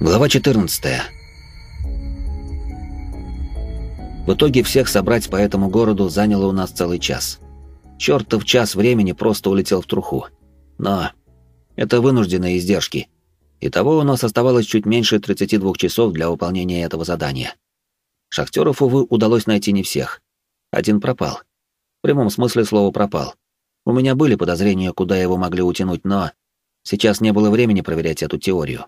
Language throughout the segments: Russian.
Глава 14. В итоге всех собрать по этому городу заняло у нас целый час. Чёртов час времени просто улетел в труху. Но это вынужденные издержки. Итого у нас оставалось чуть меньше 32 часов для выполнения этого задания. Шахтеров, увы, удалось найти не всех. Один пропал. В прямом смысле слова пропал. У меня были подозрения, куда его могли утянуть, но сейчас не было времени проверять эту теорию.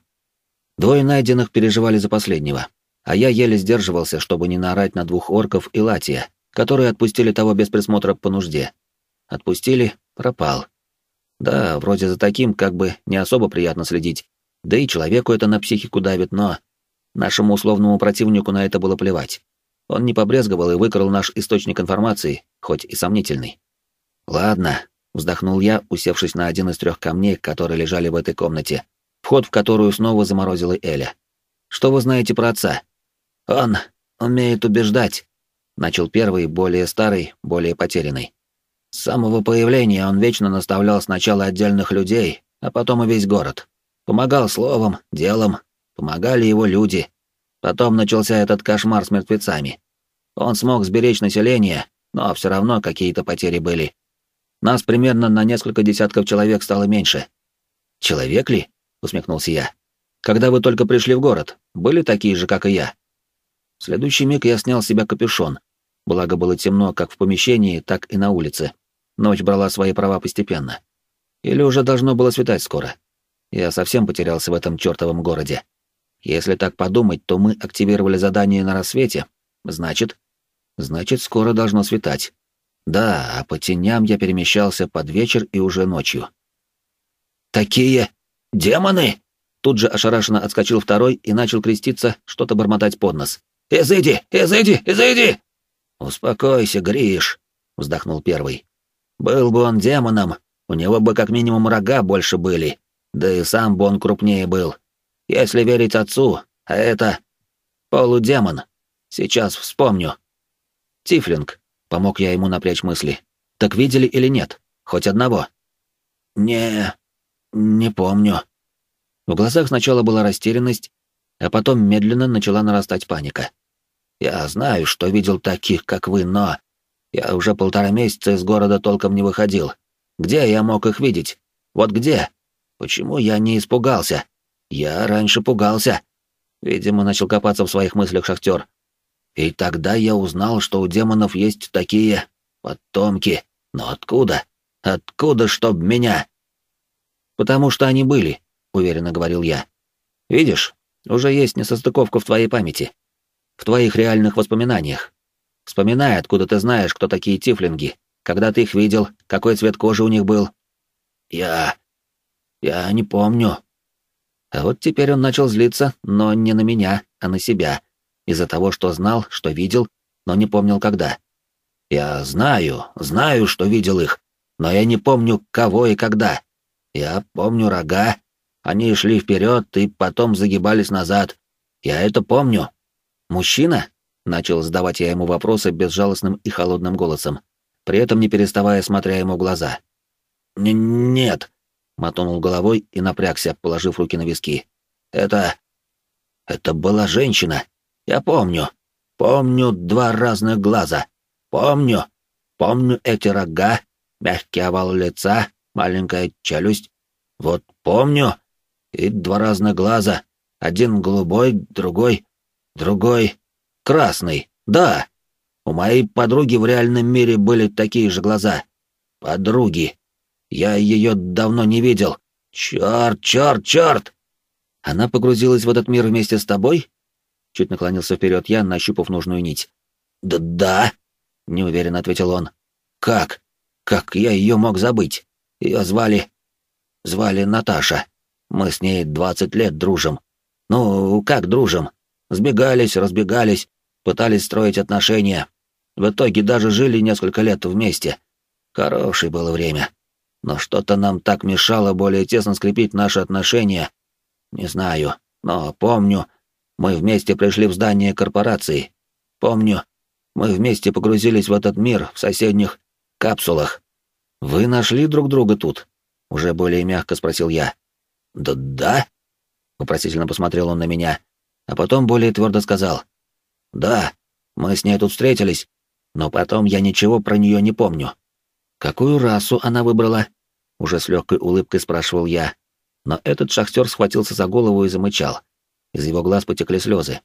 Двое найденных переживали за последнего, а я еле сдерживался, чтобы не наорать на двух орков и Латия, которые отпустили того без присмотра по нужде. Отпустили — пропал. Да, вроде за таким как бы не особо приятно следить, да и человеку это на психику давит, но... Нашему условному противнику на это было плевать. Он не побрезговал и выкрал наш источник информации, хоть и сомнительный. «Ладно», — вздохнул я, усевшись на один из трех камней, которые лежали в этой комнате, вход в которую снова заморозила Эля. «Что вы знаете про отца?» «Он умеет убеждать», — начал первый, более старый, более потерянный. «С самого появления он вечно наставлял сначала отдельных людей, а потом и весь город. Помогал словом, делом, помогали его люди. Потом начался этот кошмар с мертвецами. Он смог сберечь население, но все равно какие-то потери были. Нас примерно на несколько десятков человек стало меньше. Человек ли? Усмехнулся я. Когда вы только пришли в город, были такие же, как и я. В следующий миг я снял с себя капюшон. Благо было темно как в помещении, так и на улице. Ночь брала свои права постепенно. Или уже должно было светать скоро. Я совсем потерялся в этом чертовом городе. Если так подумать, то мы активировали задание на рассвете. Значит... Значит, скоро должно светать. Да, а по теням я перемещался под вечер и уже ночью. «Такие демоны!» Тут же ошарашенно отскочил второй и начал креститься, что-то бормотать под нос. «Изыди! Изыди! Изыди!» «Успокойся, Гриш!» — вздохнул первый. «Был бы он демоном, у него бы как минимум рога больше были, да и сам бы он крупнее был. Если верить отцу, а это... полудемон. Сейчас вспомню. Тифлинг. Помог я ему напрячь мысли. Так видели или нет? Хоть одного? Не... не помню. В глазах сначала была растерянность, а потом медленно начала нарастать паника. Я знаю, что видел таких, как вы, но... Я уже полтора месяца из города толком не выходил. Где я мог их видеть? Вот где? Почему я не испугался? Я раньше пугался. Видимо, начал копаться в своих мыслях шахтер. И тогда я узнал, что у демонов есть такие потомки. Но откуда? Откуда, чтоб меня? Потому что они были, уверенно говорил я. Видишь, уже есть несостыковка в твоей памяти. В твоих реальных воспоминаниях. Вспоминай, откуда ты знаешь, кто такие тифлинги, когда ты их видел, какой цвет кожи у них был. Я... я не помню. А вот теперь он начал злиться, но не на меня, а на себя из-за того, что знал, что видел, но не помнил когда. Я знаю, знаю, что видел их, но я не помню, кого и когда. Я помню рога, они шли вперед и потом загибались назад. Я это помню. Мужчина? Начал задавать я ему вопросы безжалостным и холодным голосом, при этом не переставая смотря ему в глаза. Н «Нет», — мотнул головой и напрягся, положив руки на виски. «Это... это была женщина. Я помню. Помню два разных глаза. Помню. Помню эти рога, мягкий овал лица, маленькая челюсть. Вот помню. И два разных глаза. Один голубой, другой... другой... красный. Да. У моей подруги в реальном мире были такие же глаза. Подруги. Я ее давно не видел. Черт, черт, черт! Она погрузилась в этот мир вместе с тобой? Чуть наклонился вперед я, нащупав нужную нить. «Да, да», — неуверенно ответил он. «Как? Как я ее мог забыть? Ее звали... звали Наташа. Мы с ней двадцать лет дружим. Ну, как дружим? Сбегались, разбегались, пытались строить отношения. В итоге даже жили несколько лет вместе. Хорошее было время. Но что-то нам так мешало более тесно скрепить наши отношения. Не знаю, но помню, мы вместе пришли в здание корпорации. Помню, мы вместе погрузились в этот мир в соседних капсулах. Вы нашли друг друга тут? Уже более мягко спросил я. Да да. Вопросительно посмотрел он на меня, а потом более твердо сказал. «Да, мы с ней тут встретились, но потом я ничего про нее не помню». «Какую расу она выбрала?» Уже с легкой улыбкой спрашивал я. Но этот шахтер схватился за голову и замычал. Из его глаз потекли слезы.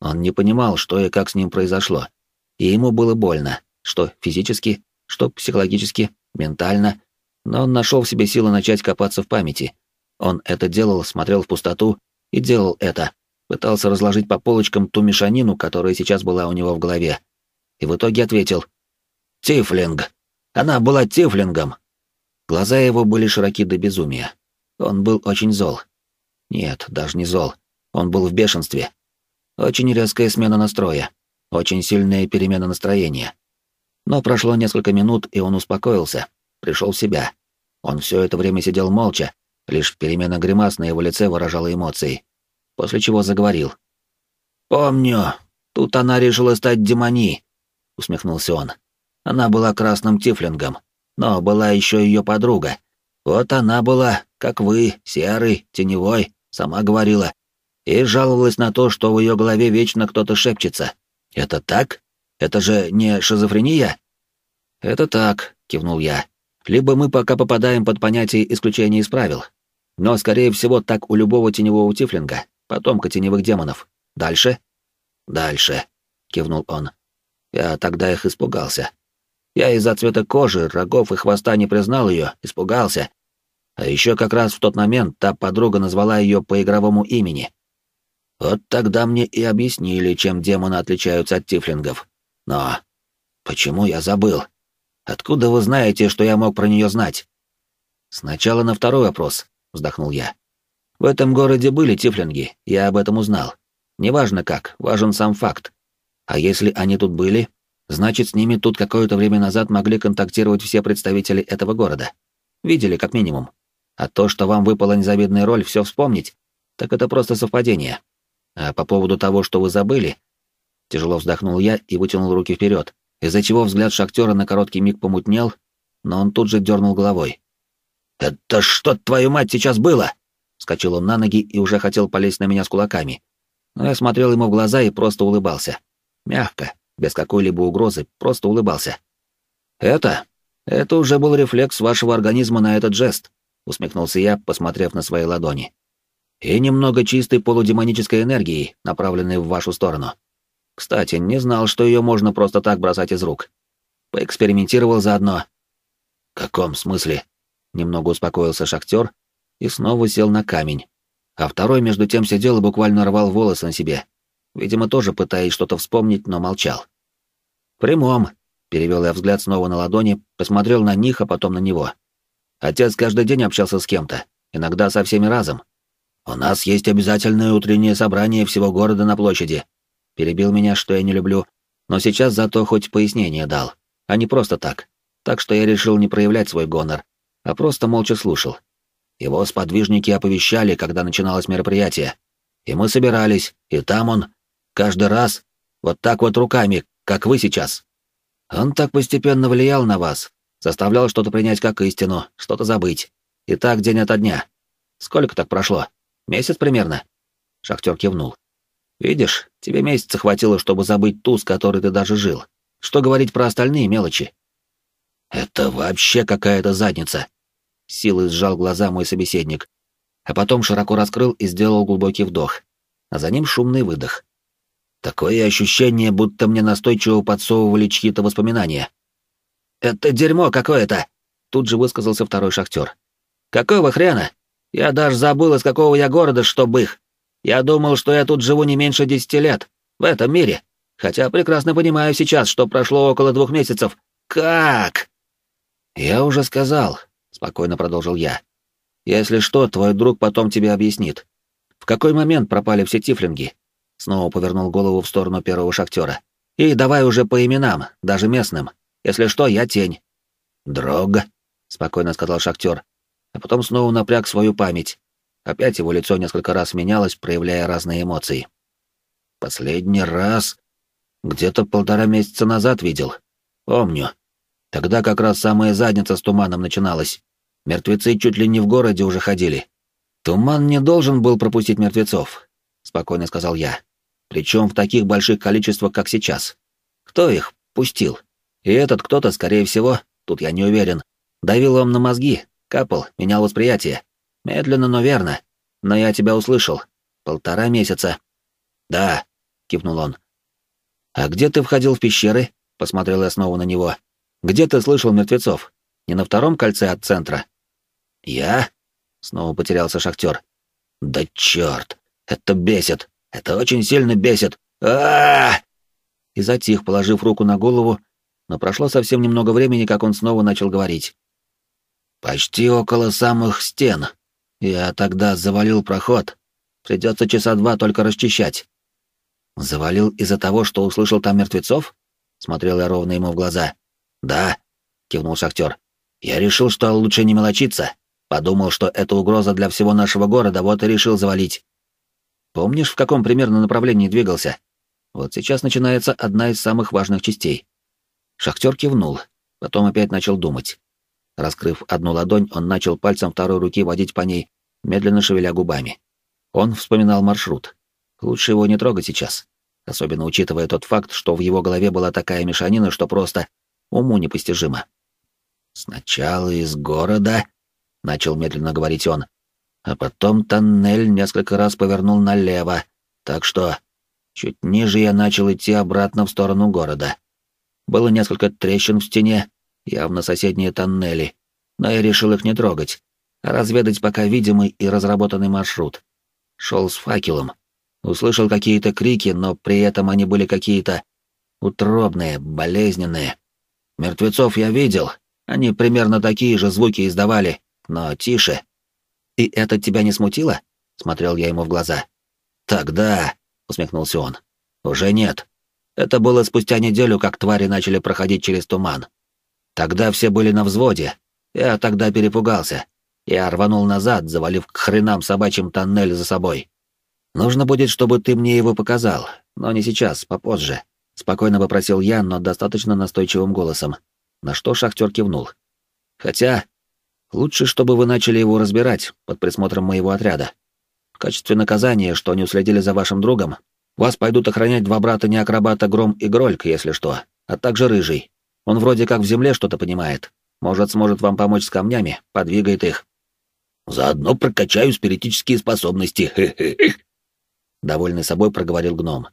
Он не понимал, что и как с ним произошло. И ему было больно, что физически, что психологически, ментально. Но он нашел в себе силы начать копаться в памяти. Он это делал, смотрел в пустоту и делал это. Пытался разложить по полочкам ту мешанину, которая сейчас была у него в голове. И в итоге ответил. «Тифлинг! Она была тифлингом!» Глаза его были широки до безумия. Он был очень зол. Нет, даже не зол. Он был в бешенстве. Очень резкая смена настроя. Очень сильная перемена настроения. Но прошло несколько минут, и он успокоился, пришел в себя. Он все это время сидел молча, лишь перемена гримас на его лице выражала эмоции. После чего заговорил. «Помню, тут она решила стать демони», — усмехнулся он. «Она была красным тифлингом, но была еще ее подруга. Вот она была, как вы, серый, теневой, сама говорила и жаловалась на то, что в ее голове вечно кто-то шепчется. «Это так? Это же не шизофрения?» «Это так», — кивнул я. «Либо мы пока попадаем под понятие исключения из правил. Но, скорее всего, так у любого теневого тифлинга, потомка теневых демонов. Дальше?» «Дальше», — кивнул он. Я тогда их испугался. Я из-за цвета кожи, рогов и хвоста не признал ее, испугался. А еще как раз в тот момент та подруга назвала ее по игровому имени. Вот тогда мне и объяснили, чем демоны отличаются от тифлингов. Но почему я забыл? Откуда вы знаете, что я мог про нее знать? Сначала на второй вопрос, вздохнул я. В этом городе были тифлинги, я об этом узнал. Неважно как, важен сам факт. А если они тут были, значит, с ними тут какое-то время назад могли контактировать все представители этого города. Видели, как минимум. А то, что вам выпала незавидная роль все вспомнить, так это просто совпадение. А по поводу того, что вы забыли, тяжело вздохнул я и вытянул руки вперед, из-за чего взгляд шахтера на короткий миг помутнел, но он тут же дернул головой. «Это что, твою мать, сейчас было?» Скочил он на ноги и уже хотел полезть на меня с кулаками. Но я смотрел ему в глаза и просто улыбался. Мягко, без какой-либо угрозы, просто улыбался. «Это? Это уже был рефлекс вашего организма на этот жест», — усмехнулся я, посмотрев на свои ладони и немного чистой полудемонической энергии, направленной в вашу сторону. Кстати, не знал, что ее можно просто так бросать из рук. Поэкспериментировал заодно. В каком смысле? Немного успокоился шахтер и снова сел на камень. А второй между тем сидел и буквально рвал волосы на себе. Видимо, тоже пытаясь что-то вспомнить, но молчал. «Прямом», — перевел я взгляд снова на ладони, посмотрел на них, а потом на него. Отец каждый день общался с кем-то, иногда со всеми разом. «У нас есть обязательное утреннее собрание всего города на площади». Перебил меня, что я не люблю, но сейчас зато хоть пояснение дал, а не просто так. Так что я решил не проявлять свой гонор, а просто молча слушал. Его сподвижники оповещали, когда начиналось мероприятие. И мы собирались, и там он, каждый раз, вот так вот руками, как вы сейчас. Он так постепенно влиял на вас, заставлял что-то принять как истину, что-то забыть. И так день ото дня. Сколько так прошло? Месяц примерно?» Шахтер кивнул. «Видишь, тебе месяца хватило, чтобы забыть ту, с которой ты даже жил. Что говорить про остальные мелочи?» «Это вообще какая-то задница!» Силой сжал глаза мой собеседник, а потом широко раскрыл и сделал глубокий вдох, а за ним шумный выдох. Такое ощущение, будто мне настойчиво подсовывали чьи-то воспоминания. «Это дерьмо какое-то!» Тут же высказался второй шахтер. «Какого хрена? Я даже забыл, из какого я города, чтоб их. Я думал, что я тут живу не меньше десяти лет, в этом мире. Хотя прекрасно понимаю сейчас, что прошло около двух месяцев. Как? Я уже сказал, спокойно продолжил я. Если что, твой друг потом тебе объяснит. В какой момент пропали все тифлинги? Снова повернул голову в сторону первого шахтера. И давай уже по именам, даже местным. Если что, я тень. Дрог, спокойно сказал шахтер а потом снова напряг свою память. Опять его лицо несколько раз менялось, проявляя разные эмоции. Последний раз где-то полтора месяца назад видел. Помню. Тогда как раз самая задница с туманом начиналась. Мертвецы чуть ли не в городе уже ходили. «Туман не должен был пропустить мертвецов», — спокойно сказал я. «Причем в таких больших количествах, как сейчас. Кто их пустил? И этот кто-то, скорее всего, тут я не уверен, давил вам на мозги, капал, менял восприятие. Медленно, но верно. Но я тебя услышал. Полтора месяца». «Да», — кивнул он. «А где ты входил в пещеры?» — посмотрел я снова на него. «Где ты слышал мертвецов? Не на втором кольце от центра?» «Я?» — снова потерялся шахтер. «Да черт! Это бесит! Это очень сильно бесит! а, И затих, положив руку на голову, но прошло совсем немного времени, как он снова начал говорить. «Почти около самых стен. Я тогда завалил проход. Придется часа два только расчищать». «Завалил из-за того, что услышал там мертвецов?» Смотрел я ровно ему в глаза. «Да», — кивнул шахтер. «Я решил, что лучше не мелочиться. Подумал, что это угроза для всего нашего города, вот и решил завалить. Помнишь, в каком примерно направлении двигался? Вот сейчас начинается одна из самых важных частей. Шахтер кивнул, потом опять начал думать. Раскрыв одну ладонь, он начал пальцем второй руки водить по ней, медленно шевеля губами. Он вспоминал маршрут. Лучше его не трогать сейчас, особенно учитывая тот факт, что в его голове была такая мешанина, что просто уму непостижимо. «Сначала из города», — начал медленно говорить он. «А потом тоннель несколько раз повернул налево, так что чуть ниже я начал идти обратно в сторону города. Было несколько трещин в стене, явно соседние тоннели, но я решил их не трогать, а разведать пока видимый и разработанный маршрут. Шел с факелом. Услышал какие-то крики, но при этом они были какие-то утробные, болезненные. Мертвецов я видел, они примерно такие же звуки издавали, но тише. И это тебя не смутило? Смотрел я ему в глаза. Тогда, усмехнулся он. Уже нет. Это было спустя неделю, как твари начали проходить через туман. Тогда все были на взводе. Я тогда перепугался. Я рванул назад, завалив к хренам собачьим тоннель за собой. Нужно будет, чтобы ты мне его показал, но не сейчас, попозже. Спокойно попросил я, но достаточно настойчивым голосом, на что шахтер кивнул. Хотя, Лучше, чтобы вы начали его разбирать под присмотром моего отряда. В качестве наказания, что не уследили за вашим другом, вас пойдут охранять два брата неакробата Гром и Грольк, если что, а также Рыжий. Он вроде как в земле что-то понимает. Может, сможет вам помочь с камнями, подвигает их. Заодно прокачаю спиритические способности. Довольный собой проговорил гном.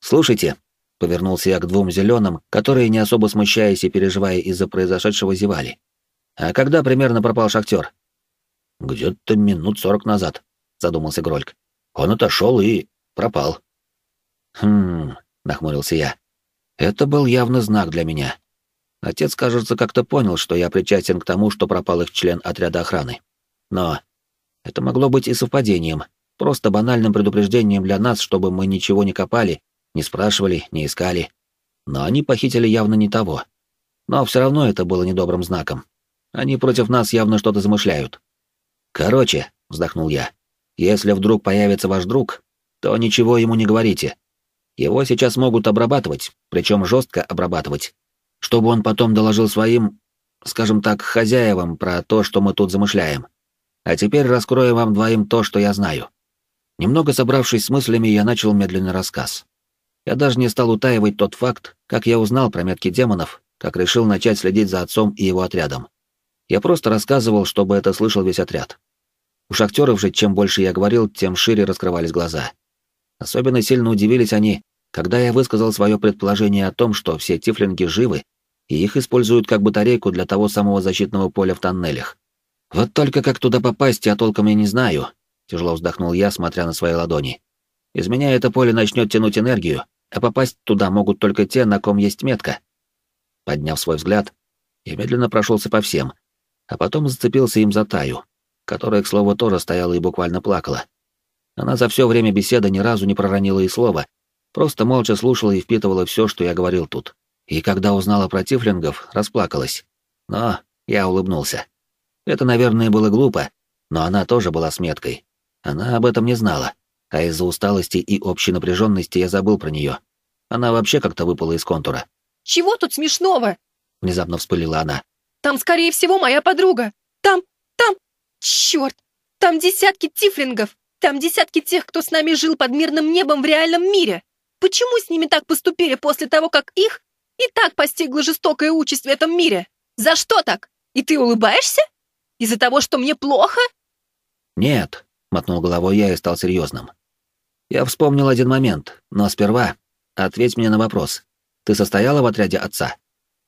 Слушайте, повернулся я к двум зеленым, которые, не особо смущаясь и переживая из-за произошедшего, зевали. А когда примерно пропал шахтер? Где-то минут сорок назад, задумался Грольк. Он отошел и пропал. Хм, нахмурился я. Это был явно знак для меня. Отец, кажется, как-то понял, что я причастен к тому, что пропал их член отряда охраны. Но это могло быть и совпадением, просто банальным предупреждением для нас, чтобы мы ничего не копали, не спрашивали, не искали. Но они похитили явно не того. Но все равно это было недобрым знаком. Они против нас явно что-то замышляют. Короче, вздохнул я, если вдруг появится ваш друг, то ничего ему не говорите. Его сейчас могут обрабатывать, причем жестко обрабатывать, чтобы он потом доложил своим, скажем так, хозяевам про то, что мы тут замышляем. А теперь раскрою вам двоим то, что я знаю. Немного собравшись с мыслями, я начал медленный рассказ. Я даже не стал утаивать тот факт, как я узнал про метки демонов, как решил начать следить за отцом и его отрядом. Я просто рассказывал, чтобы это слышал весь отряд. У шахтеров же, чем больше я говорил, тем шире раскрывались глаза. Особенно сильно удивились они, когда я высказал свое предположение о том, что все тифлинги живы, и их используют как батарейку для того самого защитного поля в тоннелях. Вот только как туда попасть, я толком и не знаю, тяжело вздохнул я, смотря на свои ладони. Из меня это поле начнет тянуть энергию, а попасть туда могут только те, на ком есть метка. Подняв свой взгляд, я медленно прошелся по всем, а потом зацепился им за Таю, которая, к слову, тоже стояла и буквально плакала. Она за все время беседы ни разу не проронила и слова, просто молча слушала и впитывала все, что я говорил тут. И когда узнала про тифлингов, расплакалась. Но я улыбнулся. Это, наверное, было глупо, но она тоже была сметкой. Она об этом не знала, а из-за усталости и общей напряженности я забыл про нее. Она вообще как-то выпала из контура. «Чего тут смешного?» — внезапно вспылила она. Там, скорее всего, моя подруга. Там, там. Черт! Там десятки тифлингов! Там десятки тех, кто с нами жил под мирным небом в реальном мире! Почему с ними так поступили после того, как их и так постигла жестокая участь в этом мире? За что так? И ты улыбаешься? Из-за того, что мне плохо? Нет, мотнул головой я и стал серьезным. Я вспомнил один момент, но сперва ответь мне на вопрос. Ты состояла в отряде отца?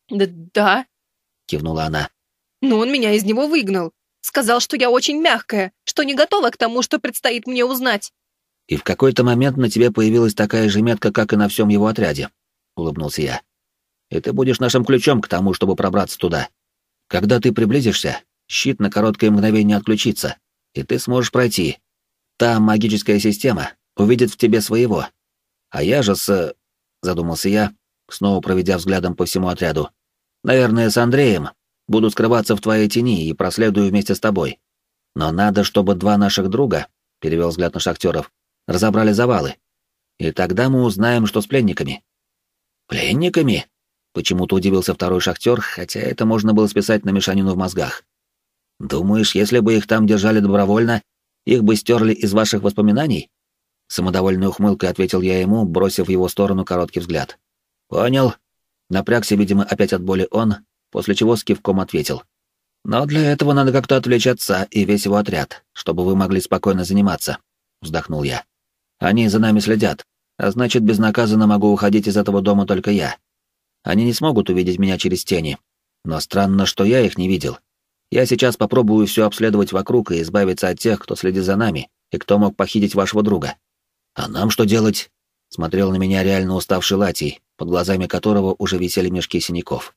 Да, да, кивнула она. Но он меня из него выгнал. Сказал, что я очень мягкая, что не готова к тому, что предстоит мне узнать. И в какой-то момент на тебе появилась такая же метка, как и на всем его отряде, улыбнулся я. И ты будешь нашим ключом к тому, чтобы пробраться туда. Когда ты приблизишься, щит на короткое мгновение отключится, и ты сможешь пройти. Та магическая система увидит в тебе своего. А я же с... Задумался я, снова проведя взглядом по всему отряду. Наверное, с Андреем. Буду скрываться в твоей тени и проследую вместе с тобой. Но надо, чтобы два наших друга, перевел взгляд на шахтеров, разобрали завалы. И тогда мы узнаем, что с пленниками. Пленниками? Почему-то удивился второй шахтер, хотя это можно было списать на мешанину в мозгах. Думаешь, если бы их там держали добровольно, их бы стерли из ваших воспоминаний? Самодовольной ухмылкой ответил я ему, бросив в его сторону короткий взгляд. Понял. Напрягся, видимо, опять от боли он, после чего с кивком ответил. Но для этого надо как-то отвлечь отца и весь его отряд, чтобы вы могли спокойно заниматься. Вздохнул я. Они за нами следят, а значит, безнаказанно могу уходить из этого дома только я. Они не смогут увидеть меня через тени. Но странно, что я их не видел. Я сейчас попробую все обследовать вокруг и избавиться от тех, кто следит за нами и кто мог похитить вашего друга. А нам что делать? Смотрел на меня реально уставший Латий, под глазами которого уже висели мешки синяков.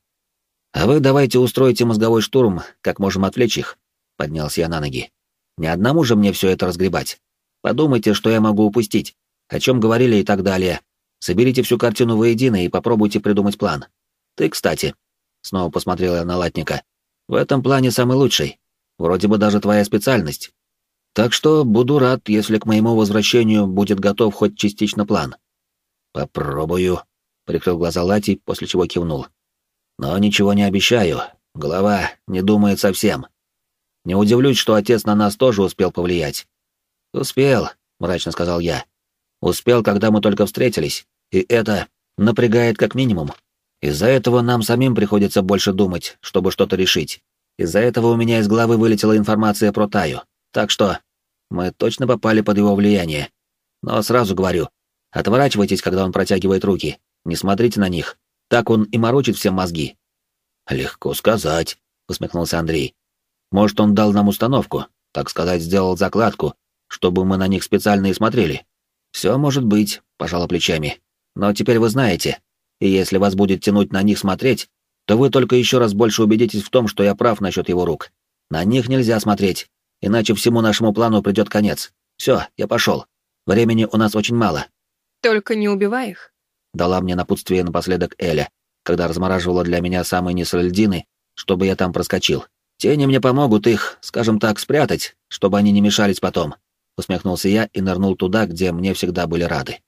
А вы давайте устройте мозговой штурм, как можем отвлечь их. Поднялся я на ноги. Не одному же мне все это разгребать. Подумайте, что я могу упустить, о чем говорили и так далее. Соберите всю картину воедино и попробуйте придумать план. Ты, кстати, снова посмотрела на латника, в этом плане самый лучший. Вроде бы даже твоя специальность. Так что буду рад, если к моему возвращению будет готов хоть частично план. Попробую, прикрыл глаза Лати, после чего кивнул. Но ничего не обещаю. Голова не думает совсем. Не удивлюсь, что отец на нас тоже успел повлиять. Успел, мрачно сказал я. Успел, когда мы только встретились, и это напрягает как минимум. Из-за этого нам самим приходится больше думать, чтобы что-то решить. Из-за этого у меня из головы вылетела информация про Таю. Так что мы точно попали под его влияние. Но сразу говорю, отворачивайтесь, когда он протягивает руки. Не смотрите на них. Так он и морочит всем мозги. Легко сказать, усмехнулся Андрей. Может, он дал нам установку, так сказать, сделал закладку, чтобы мы на них специально и смотрели. Все может быть, пожала плечами. Но теперь вы знаете, и если вас будет тянуть на них смотреть, то вы только еще раз больше убедитесь в том, что я прав насчет его рук. На них нельзя смотреть, иначе всему нашему плану придет конец. Все, я пошел. Времени у нас очень мало. Только не убивай их. Дала мне напутствие напоследок Эля, когда размораживала для меня самые низ льдины, чтобы я там проскочил. Тени мне помогут их, скажем так, спрятать, чтобы они не мешались потом. Усмехнулся я и нырнул туда, где мне всегда были рады.